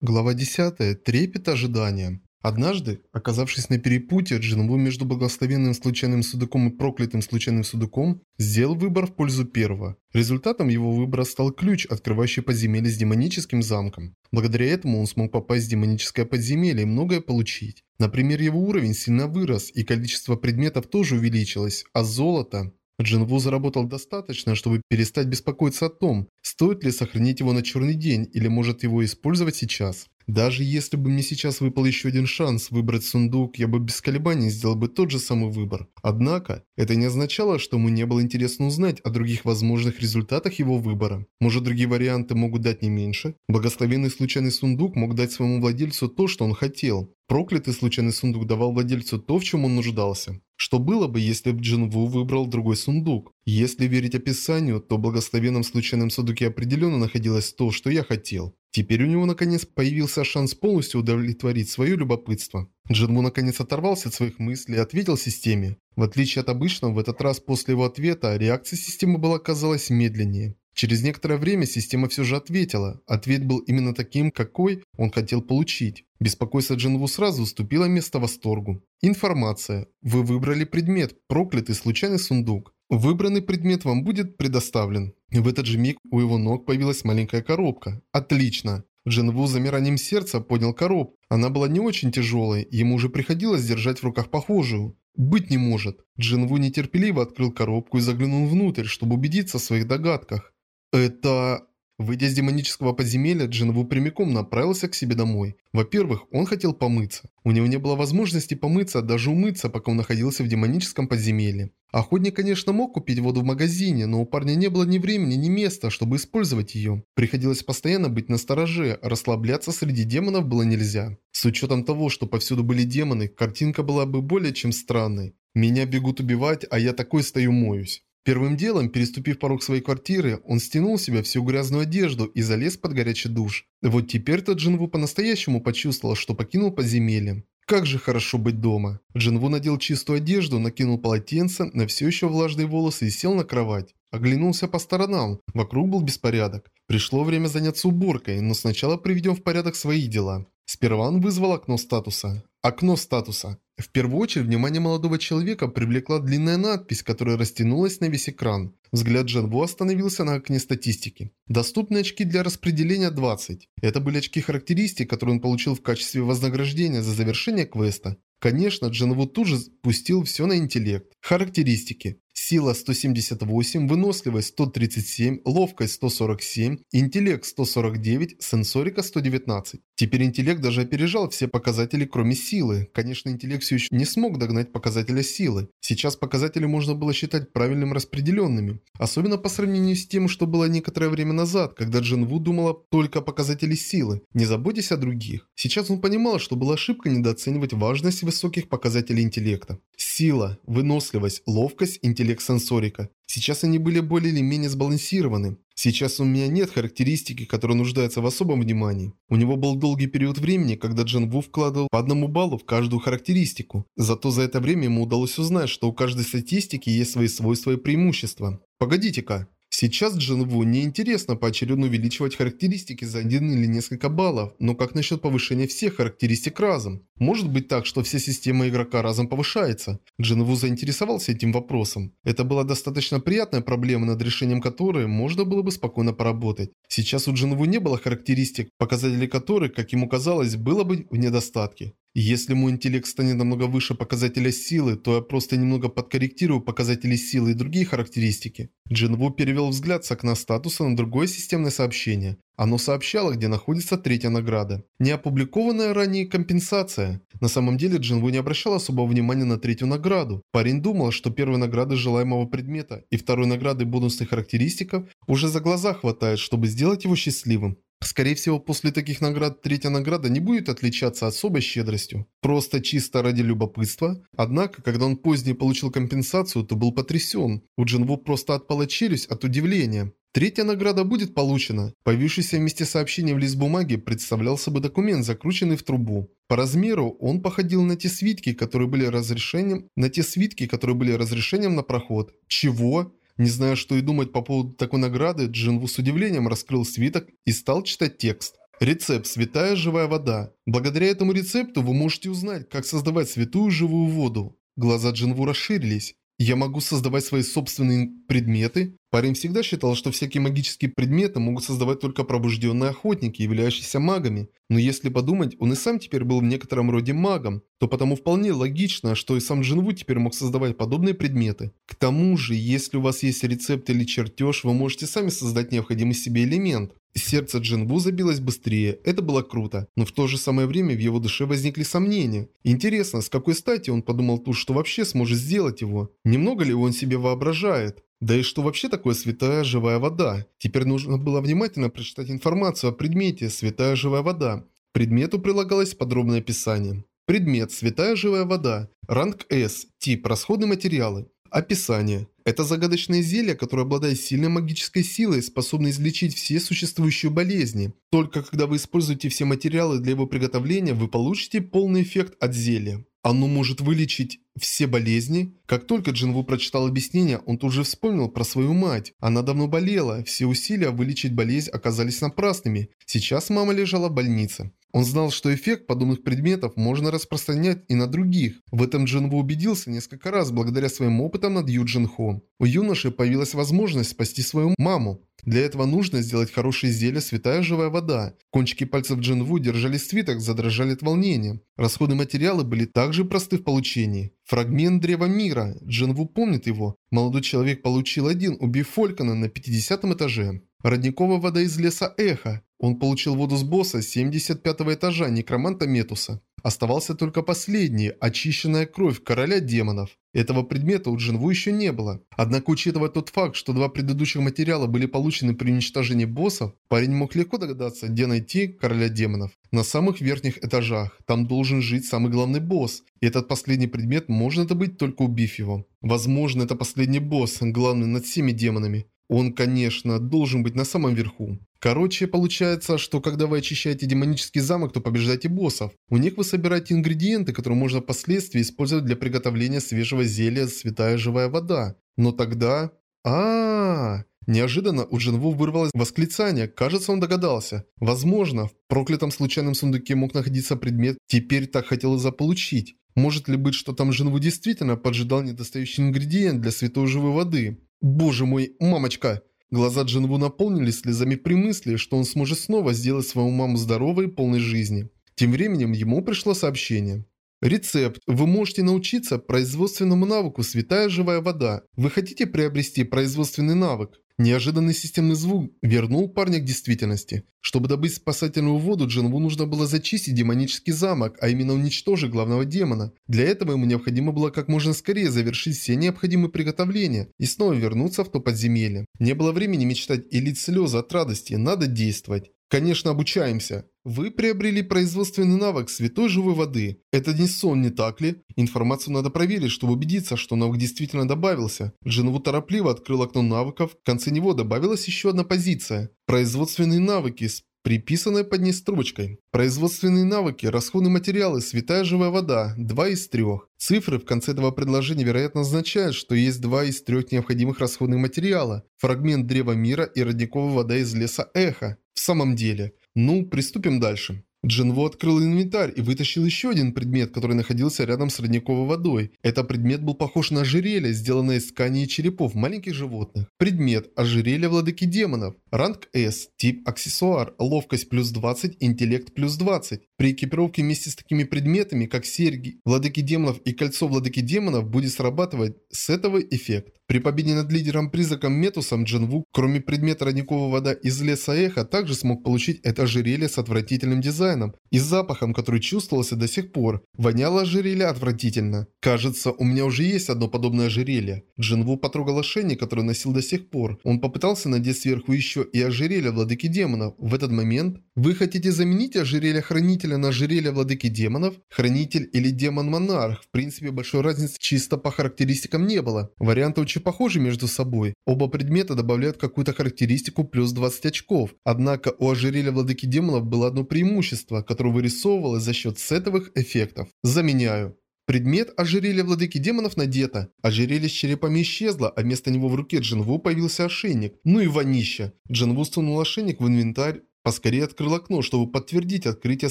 Глава 10. Трепет ожидания. Однажды, оказавшись на перепутье Джинву между благословенным случайным судаком и проклятым случайным судаком, сделал выбор в пользу первого. Результатом его выбора стал ключ, открывающий подземелье с демоническим замком. Благодаря этому он смог попасть в демоническое подземелье и многое получить. Например, его уровень сильно вырос, и количество предметов тоже увеличилось, а золото... Джинву заработал достаточно, чтобы перестать беспокоиться о том, стоит ли сохранить его на черный день или может его использовать сейчас. Даже если бы мне сейчас выпал еще один шанс выбрать сундук, я бы без колебаний сделал бы тот же самый выбор. Однако, это не означало, что ему не было интересно узнать о других возможных результатах его выбора. Может другие варианты могут дать не меньше? Благословенный случайный сундук мог дать своему владельцу то, что он хотел. Проклятый случайный сундук давал владельцу то, в чем он нуждался. Что было бы, если бы Джин Ву выбрал другой сундук? Если верить описанию, то в благословенном случайном сундуке определенно находилось то, что я хотел. Теперь у него наконец появился шанс полностью удовлетворить свое любопытство. Джинву наконец оторвался от своих мыслей и ответил системе. В отличие от обычного, в этот раз после его ответа реакция системы была, казалось, медленнее. Через некоторое время система все же ответила. Ответ был именно таким, какой он хотел получить. Беспокойство Джинву сразу уступило место восторгу. Информация. Вы выбрали предмет, проклятый случайный сундук. Выбранный предмет вам будет предоставлен. В этот же миг у его ног появилась маленькая коробка. Отлично. Джинву с замиранием сердца поднял коробку. Она была не очень тяжелой, ему уже приходилось держать в руках похожую. Быть не может. Джинву нетерпеливо открыл коробку и заглянул внутрь, чтобы убедиться в своих догадках. Это... Выйдя из демонического подземелья, Джинву прямиком направился к себе домой. Во-первых, он хотел помыться. У него не было возможности помыться, даже умыться, пока он находился в демоническом подземелье. Охотник, конечно, мог купить воду в магазине, но у парня не было ни времени, ни места, чтобы использовать ее. Приходилось постоянно быть настороже, а расслабляться среди демонов было нельзя. С учетом того, что повсюду были демоны, картинка была бы более чем странной. Меня бегут убивать, а я такой стою моюсь. Первым делом, переступив порог своей квартиры, он стянул с себя всю грязную одежду и залез под горячий душ. Вот теперь-то Джинву по-настоящему почувствовал, что покинул подземелье. Как же хорошо быть дома. Джинву надел чистую одежду, накинул полотенце на все еще влажные волосы и сел на кровать. Оглянулся по сторонам, вокруг был беспорядок. Пришло время заняться уборкой, но сначала приведем в порядок свои дела. Сперва он вызвал окно статуса. Окно статуса. В первую очередь, внимание молодого человека привлекла длинная надпись, которая растянулась на весь экран. Взгляд Джанву остановился на окне статистики. Доступные очки для распределения 20. Это были очки характеристик, которые он получил в качестве вознаграждения за завершение квеста. Конечно, Джанву тут же пустил все на интеллект. Характеристики. Сила 178, выносливость 137, ловкость 147, интеллект 149, сенсорика 119. Теперь интеллект даже опережал все показатели, кроме силы. Конечно, интеллект все еще не смог догнать показателя силы. Сейчас показатели можно было считать правильным распределенными. Особенно по сравнению с тем, что было некоторое время назад, когда Джин Ву думала только о показателе силы. Не заботьтесь о других. Сейчас он понимал, что была ошибка недооценивать важность высоких показателей интеллекта. Сила, выносливость, ловкость, интеллект сенсорика. Сейчас они были более или менее сбалансированы. Сейчас у меня нет характеристики, которая нуждается в особом внимании. У него был долгий период времени, когда Джен Ву вкладывал по одному баллу в каждую характеристику. Зато за это время ему удалось узнать, что у каждой статистики есть свои свойства и преимущества. Погодите-ка. Сейчас Джинву неинтересно поочередно увеличивать характеристики за один или несколько баллов, но как насчет повышения всех характеристик разом? Может быть так, что вся система игрока разом повышается? Джинву заинтересовался этим вопросом. Это была достаточно приятная проблема, над решением которой можно было бы спокойно поработать. Сейчас у Джинву не было характеристик, показатели которых, как ему казалось, было бы в недостатке. Если мой интеллект станет намного выше показателя силы, то я просто немного подкорректирую показатели силы и другие характеристики. Джинву перевел взгляд с окна статуса на другое системное сообщение. Оно сообщало, где находится третья награда. Неопубликованная ранее компенсация. На самом деле Джинву не обращал особого внимания на третью награду. Парень думал, что первой награды желаемого предмета и второй награды бонусных характеристиков уже за глаза хватает, чтобы сделать его счастливым. Скорее всего, после таких наград третья награда не будет отличаться особой щедростью. Просто чисто ради любопытства. Однако, когда он позднее получил компенсацию, то был потрясен. У Джинву просто отпала челюсть от удивления. Третья награда будет получена. Появившийся вместе сообщение в лист бумаги представлял собой документ, закрученный в трубу. По размеру он походил на те свитки, которые были разрешением, на те свитки, которые были разрешением на проход. Чего? Не зная, что и думать по поводу такой награды, Джинву с удивлением раскрыл свиток и стал читать текст. Рецепт «Святая живая вода». Благодаря этому рецепту вы можете узнать, как создавать святую живую воду. Глаза Джинву расширились. Я могу создавать свои собственные предметы? Парень всегда считал, что всякие магические предметы могут создавать только пробужденные охотники, являющиеся магами. Но если подумать, он и сам теперь был в некотором роде магом, то потому вполне логично, что и сам Джинву теперь мог создавать подобные предметы. К тому же, если у вас есть рецепт или чертеж, вы можете сами создать необходимый себе элемент. Сердце Джинву забилось быстрее, это было круто, но в то же самое время в его душе возникли сомнения. Интересно, с какой стати он подумал тут, что вообще сможет сделать его? Немного ли он себе воображает? Да и что вообще такое святая живая вода? Теперь нужно было внимательно прочитать информацию о предмете «Святая живая вода». Предмету прилагалось подробное описание. Предмет «Святая живая вода». Ранг S. Тип «Расходные материалы». Описание. Это загадочное зелье, которое обладает сильной магической силой, способно излечить все существующие болезни. Только когда вы используете все материалы для его приготовления, вы получите полный эффект от зелья. Оно может вылечить все болезни? Как только Джинву прочитал объяснение, он тут же вспомнил про свою мать. Она давно болела, все усилия вылечить болезнь оказались напрасными. Сейчас мама лежала в больнице. Он знал, что эффект подобных предметов можно распространять и на других. В этом Джинву убедился несколько раз благодаря своим опытам над Ю Джин Хо. У юноши появилась возможность спасти свою маму. Для этого нужно сделать хорошее зелье «Святая живая вода». Кончики пальцев Джинву держали свиток, задрожали от волнения. Расходы материалы были также просты в получении. Фрагмент Древа Мира. Джинву помнит его. Молодой человек получил один, убив Фолькана на 50 этаже. Родниковая вода из леса Эхо. Он получил воду с босса 75 этажа некроманта Метуса. Оставался только последний, очищенная кровь короля демонов. Этого предмета у Джинву еще не было. Однако, учитывая тот факт, что два предыдущих материала были получены при уничтожении боссов, парень мог легко догадаться, где найти короля демонов. На самых верхних этажах. Там должен жить самый главный босс. И этот последний предмет можно добыть только убив его. Возможно, это последний босс, главный над всеми демонами. Он, конечно, должен быть на самом верху. Короче, получается, что когда вы очищаете демонический замок, то побеждаете боссов. У них вы собираете ингредиенты, которые можно впоследствии использовать для приготовления свежего зелья «Святая живая вода». Но тогда... а, -а, -а Неожиданно у Джинву вырвалось восклицание, кажется он догадался. Возможно, в проклятом случайном сундуке мог находиться предмет, теперь так хотел заполучить. Может ли быть, что там Джинву действительно поджидал недостающий ингредиент для святой живой воды? Боже мой, мамочка! Глаза Джинву наполнились слезами при мысли, что он сможет снова сделать свою маму здоровой и полной жизни. Тем временем ему пришло сообщение. Рецепт. Вы можете научиться производственному навыку «Святая живая вода». Вы хотите приобрести производственный навык? Неожиданный системный звук вернул парня к действительности. Чтобы добыть спасательную воду, Джинву нужно было зачистить демонический замок, а именно уничтожить главного демона. Для этого ему необходимо было как можно скорее завершить все необходимые приготовления и снова вернуться в то подземелье. Не было времени мечтать и лить слезы от радости, надо действовать. Конечно, обучаемся. Вы приобрели производственный навык святой живой воды. Это не сон, не так ли? Информацию надо проверить, чтобы убедиться, что навык действительно добавился. Джинву торопливо открыл окно навыков, в конце него добавилась еще одна позиция. Производственные навыки с приписанной под ней строчкой. Производственные навыки, расходные материалы, святая живая вода, 2 из 3. Цифры в конце этого предложения вероятно означают, что есть два из трех необходимых расходных материала. Фрагмент древа мира и родниковая вода из леса эхо. В самом деле. Ну, приступим дальше. Джинву открыл инвентарь и вытащил еще один предмет, который находился рядом с родниковой водой. Этот предмет был похож на ожерелье, сделанное из ткани и черепов маленьких животных. Предмет – ожерелье владыки демонов. Ранг S, тип аксессуар, ловкость плюс 20, интеллект плюс 20. При экипировке вместе с такими предметами, как серьги, владыки демонов и кольцо владыки демонов, будет срабатывать с этого эффект. При победе над лидером-призраком Метусом Джинву, кроме предмета родниковая вода из леса Эхо, также смог получить это ожерелье с отвратительным дизайном и запахом, который чувствовался до сих пор. Воняло ожерелье отвратительно. Кажется, у меня уже есть одно подобное ожерелье. Джинву потрогал ошейник, который носил до сих пор. Он попытался надеть сверху еще и ожерелье владыки демонов. В этот момент вы хотите заменить ожерелье хранителя на ожерелье владыки демонов? Хранитель или демон-монарх? В принципе, большой разницы чисто по характеристикам не было. Варианты очень похожи между собой. Оба предмета добавляют какую-то характеристику плюс 20 очков. Однако у ожерелья владыки демонов было одно преимущество, которое вырисовывалось за счет сетовых эффектов. Заменяю. Предмет ожерелья владыки демонов надето. Ожерелье с черепами исчезло, а вместо него в руке Джинву появился ошейник. Ну и вонища. Джинву сунул ошейник в инвентарь, поскорее открыл окно, чтобы подтвердить открытие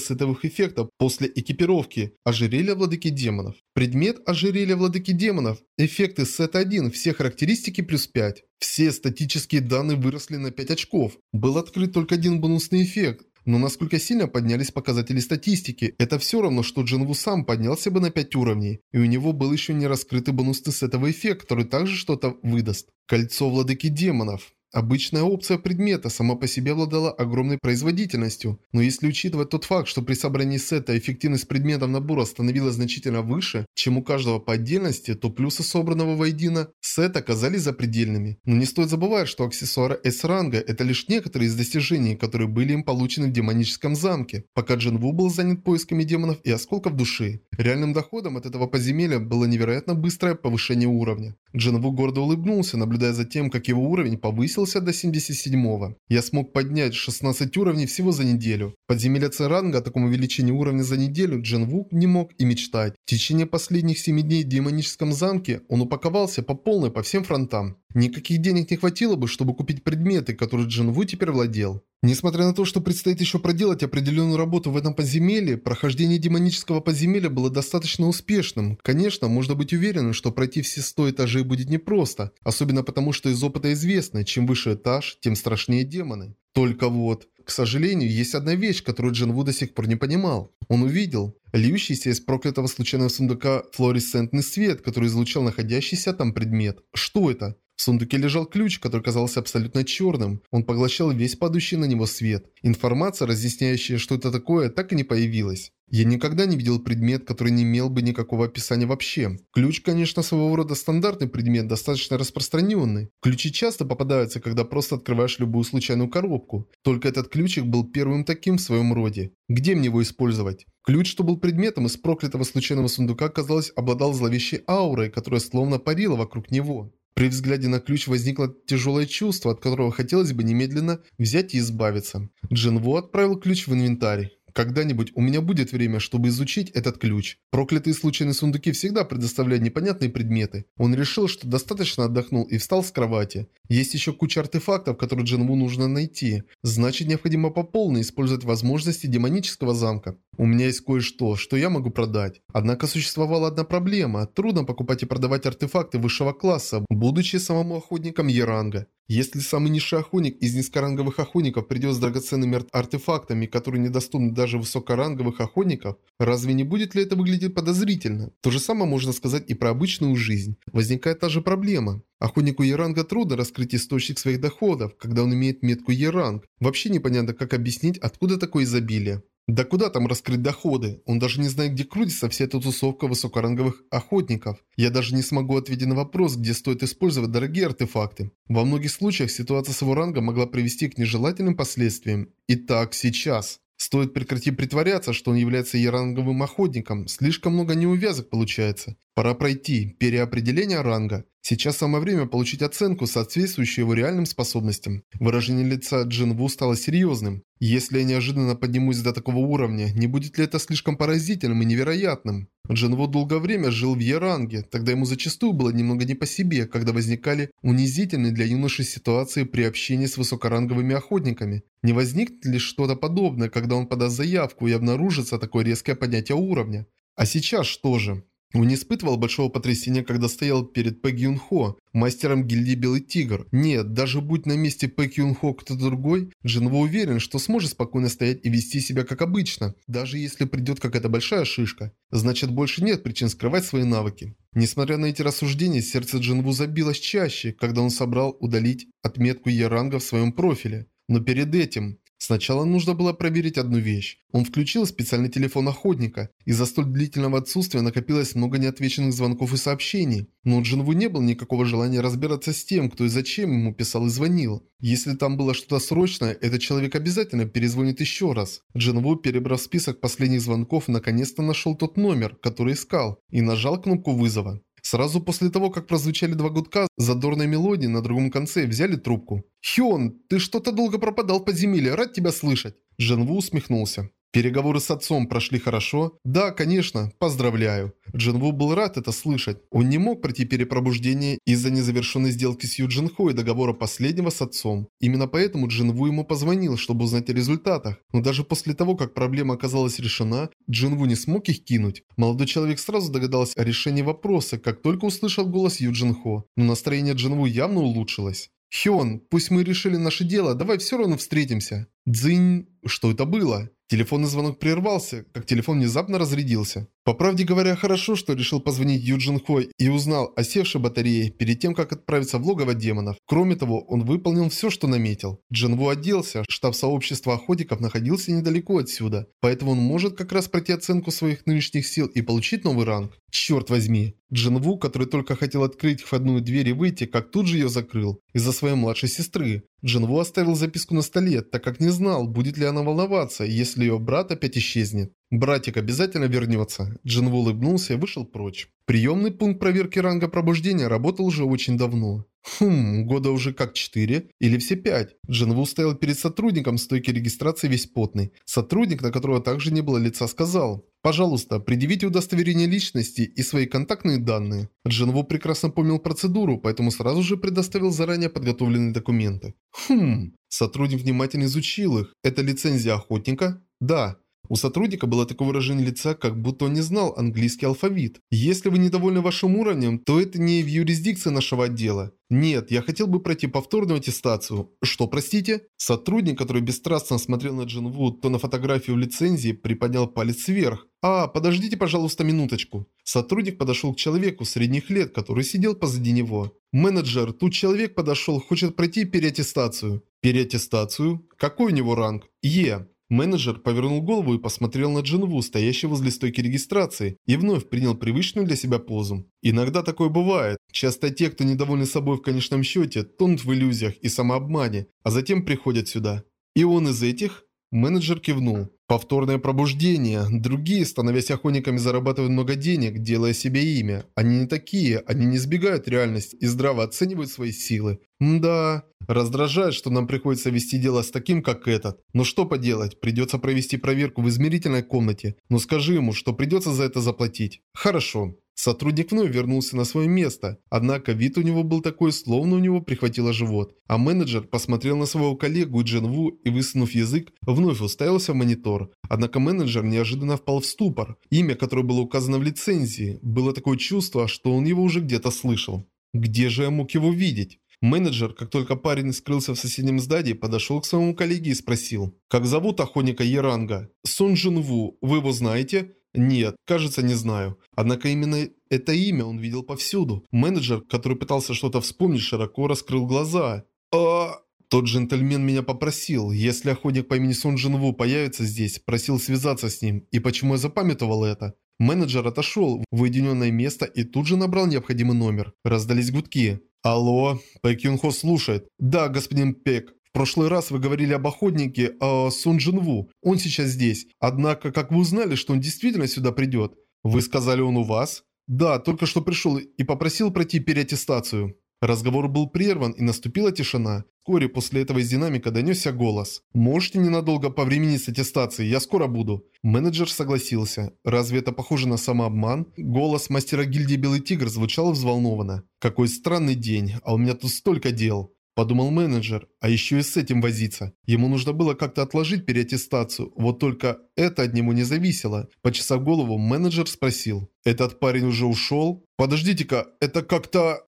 сетовых эффектов после экипировки ожерелья владыки демонов. Предмет ожерелья владыки демонов. Эффекты сета 1, все характеристики плюс 5. Все статические данные выросли на 5 очков. Был открыт только один бонусный эффект. Но насколько сильно поднялись показатели статистики, это все равно, что Джинву сам поднялся бы на 5 уровней, и у него был еще не раскрытый бонусный сетовый эффект, который также что-то выдаст. Кольцо владыки демонов. Обычная опция предмета сама по себе обладала огромной производительностью, но если учитывать тот факт, что при собрании сета эффективность предметов набора становилась значительно выше, чем у каждого по отдельности, то плюсы собранного воедино сета оказались запредельными. Но не стоит забывать, что аксессуары S-ранга – это лишь некоторые из достижений, которые были им получены в демоническом замке, пока Джин Ву был занят поисками демонов и осколков души. Реальным доходом от этого подземелья было невероятно быстрое повышение уровня. Джин Ву гордо улыбнулся, наблюдая за тем, как его уровень повысился повысился до 77-го. Я смог поднять 16 уровней всего за неделю. Подземелье Церанга о таком увеличении уровня за неделю Джин Ву не мог и мечтать. В течение последних 7 дней в демоническом замке он упаковался по полной по всем фронтам. Никаких денег не хватило бы, чтобы купить предметы, которые Джин Ву теперь владел. Несмотря на то, что предстоит еще проделать определенную работу в этом подземелье, прохождение демонического подземелья было достаточно успешным. Конечно, можно быть уверенным, что пройти все 100 этажей будет непросто, особенно потому, что из опыта известно, чем выше этаж, тем страшнее демоны. Только вот, к сожалению, есть одна вещь, которую Джин Ву до сих пор не понимал. Он увидел льющийся из проклятого случайного сундука флуоресцентный свет, который излучал находящийся там предмет. Что это? В сундуке лежал ключ, который казался абсолютно черным. Он поглощал весь падающий на него свет. Информация, разъясняющая, что это такое, так и не появилась. Я никогда не видел предмет, который не имел бы никакого описания вообще. Ключ, конечно, своего рода стандартный предмет, достаточно распространенный. Ключи часто попадаются, когда просто открываешь любую случайную коробку. Только этот ключик был первым таким в своем роде. Где мне его использовать? Ключ, что был предметом из проклятого случайного сундука, казалось, обладал зловещей аурой, которая словно парила вокруг него. При взгляде на ключ возникло тяжелое чувство, от которого хотелось бы немедленно взять и избавиться. Джин Ву отправил ключ в инвентарь. Когда-нибудь у меня будет время, чтобы изучить этот ключ. Проклятые случайные сундуки всегда предоставляют непонятные предметы. Он решил, что достаточно отдохнул и встал с кровати. Есть еще куча артефактов, которые Джинву нужно найти. Значит, необходимо по использовать возможности демонического замка. У меня есть кое-что, что я могу продать. Однако существовала одна проблема. Трудно покупать и продавать артефакты высшего класса, будучи самому охотником Еранга. Если самый низший охотник из низкоранговых охотников придет с драгоценными артефактами, которые недоступны даже высокоранговых охотников, разве не будет ли это выглядеть подозрительно? То же самое можно сказать и про обычную жизнь. Возникает та же проблема. Охотнику Еранга трудно раскрыть источник своих доходов, когда он имеет метку Еранг. Вообще непонятно, как объяснить, откуда такое изобилие. Да куда там раскрыть доходы? Он даже не знает, где крутится вся эта тусовка высокоранговых охотников. Я даже не смогу ответить на вопрос, где стоит использовать дорогие артефакты. Во многих случаях ситуация с его рангом могла привести к нежелательным последствиям. Итак, сейчас. Стоит прекратить притворяться, что он является еранговым охотником. Слишком много неувязок получается. Пора пройти переопределение ранга. Сейчас самое время получить оценку, соответствующую его реальным способностям. Выражение лица Джин Ву стало серьезным. Если я неожиданно поднимусь до такого уровня, не будет ли это слишком поразительным и невероятным? Джин Ву долгое время жил в Еранге, тогда ему зачастую было немного не по себе, когда возникали унизительные для юноши ситуации при общении с высокоранговыми охотниками. Не возникнет ли что-то подобное, когда он подаст заявку и обнаружится такое резкое поднятие уровня? А сейчас что же? Он не испытывал большого потрясения, когда стоял перед Пэг Юн Хо, мастером гильдии Белый Тигр. Нет, даже будь на месте Пэг Юн Хо кто-то другой, Джинво уверен, что сможет спокойно стоять и вести себя как обычно, даже если придет какая-то большая шишка. Значит, больше нет причин скрывать свои навыки. Несмотря на эти рассуждения, сердце Джинву забилось чаще, когда он собрал удалить отметку Еранга в своем профиле. Но перед этим Сначала нужно было проверить одну вещь. Он включил специальный телефон охотника. Из-за столь длительного отсутствия накопилось много неотвеченных звонков и сообщений. Но у Джинву не было никакого желания разбираться с тем, кто и зачем ему писал и звонил. Если там было что-то срочное, этот человек обязательно перезвонит еще раз. Джинву, перебрав список последних звонков, наконец-то нашел тот номер, который искал, и нажал кнопку вызова. Сразу после того, как прозвучали два гудка, задорной мелодии на другом конце взяли трубку. «Хён, ты что-то долго пропадал в подземелье, рад тебя слышать!» Дженву усмехнулся. Переговоры с отцом прошли хорошо? Да, конечно, поздравляю. Джинву был рад это слышать. Он не мог пройти перепробуждение из-за незавершенной сделки с Ю Джинхо и договора последнего с отцом. Именно поэтому Джинву ему позвонил, чтобы узнать о результатах. Но даже после того, как проблема оказалась решена, Джинву не смог их кинуть. Молодой человек сразу догадался о решении вопроса, как только услышал голос Ю Джинхо. Но настроение Джинву явно улучшилось. «Хён, пусть мы решили наше дело, давай все равно встретимся». «Дзынь...» Что это было? Телефонный звонок прервался, как телефон внезапно разрядился. По правде говоря, хорошо, что решил позвонить Юджин Хой и узнал о севшей батарее перед тем, как отправиться в логово демонов. Кроме того, он выполнил все, что наметил. Джинву оделся, штаб сообщества охотников находился недалеко отсюда, поэтому он может как раз пройти оценку своих нынешних сил и получить новый ранг. Черт возьми. Джинву, который только хотел открыть входную дверь и выйти, как тут же ее закрыл, из-за своей младшей сестры. Джинву оставил записку на столе, так как не знал, будет ли она волноваться, если ее брат опять исчезнет. «Братик обязательно вернется». Джинву улыбнулся и вышел прочь. Приемный пункт проверки ранга пробуждения работал уже очень давно. Хм, года уже как четыре или все пять. Джинву стоял перед сотрудником стойки регистрации весь потный. Сотрудник, на которого также не было лица, сказал «Пожалуйста, предъявите удостоверение личности и свои контактные данные». Джинву прекрасно помнил процедуру, поэтому сразу же предоставил заранее подготовленные документы. Хм, сотрудник внимательно изучил их. Это лицензия охотника? Да. У сотрудника было такое выражение лица, как будто он не знал английский алфавит. Если вы недовольны вашим уровнем, то это не в юрисдикции нашего отдела. Нет, я хотел бы пройти повторную аттестацию. Что, простите? Сотрудник, который бесстрастно смотрел на Джин Ву, то на фотографию в лицензии, приподнял палец вверх. А, подождите, пожалуйста, минуточку. Сотрудник подошел к человеку средних лет, который сидел позади него. Менеджер, тут человек подошел, хочет пройти переаттестацию. Переаттестацию? Какой у него ранг? Е. Менеджер повернул голову и посмотрел на Джинву, стоящего возле стойки регистрации, и вновь принял привычную для себя позу. Иногда такое бывает. Часто те, кто недовольны собой в конечном счете, тонут в иллюзиях и самообмане, а затем приходят сюда. И он из этих? Менеджер кивнул. Повторное пробуждение. Другие, становясь охотниками, зарабатывают много денег, делая себе имя. Они не такие, они не сбегают реальность и здраво оценивают свои силы. Мда, раздражает, что нам приходится вести дело с таким, как этот. Но что поделать, придется провести проверку в измерительной комнате. Но скажи ему, что придется за это заплатить. Хорошо. Сотрудник вновь вернулся на свое место, однако вид у него был такой, словно у него прихватило живот. А менеджер посмотрел на своего коллегу Джен Ву и, высунув язык, вновь уставился в монитор. Однако менеджер неожиданно впал в ступор. Имя, которое было указано в лицензии, было такое чувство, что он его уже где-то слышал. Где же я мог его видеть? Менеджер, как только парень скрылся в соседнем здании, подошел к своему коллеге и спросил. «Как зовут охотника Еранга?» «Сун Джин Ву. Вы его знаете?» Нет, кажется, не знаю. Однако именно это имя он видел повсюду. Менеджер, который пытался что-то вспомнить, широко раскрыл глаза. А... Тот джентльмен меня попросил, если охотник по имени Сон Джинву появится здесь, просил связаться с ним, и почему я запамятовал это? Менеджер отошел в уединенное место и тут же набрал необходимый номер. Раздались гудки. «Алло, Пэк Юн Хо слушает». «Да, господин Пек, в прошлый раз вы говорили об охотнике э, Сун Джинву. Он сейчас здесь. Однако, как вы узнали, что он действительно сюда придет? Вы сказали, он у вас? Да, только что пришел и попросил пройти переаттестацию. Разговор был прерван и наступила тишина. Вскоре после этого из динамика донесся голос. «Можете ненадолго повременить с аттестацией, я скоро буду». Менеджер согласился. Разве это похоже на самообман? Голос мастера гильдии Белый Тигр звучал взволнованно. «Какой странный день, а у меня тут столько дел». Подумал менеджер, а еще и с этим возиться. Ему нужно было как-то отложить переаттестацию, вот только это от него не зависело. Почесав голову, менеджер спросил. «Этот парень уже ушел?» «Подождите-ка, это как-то...»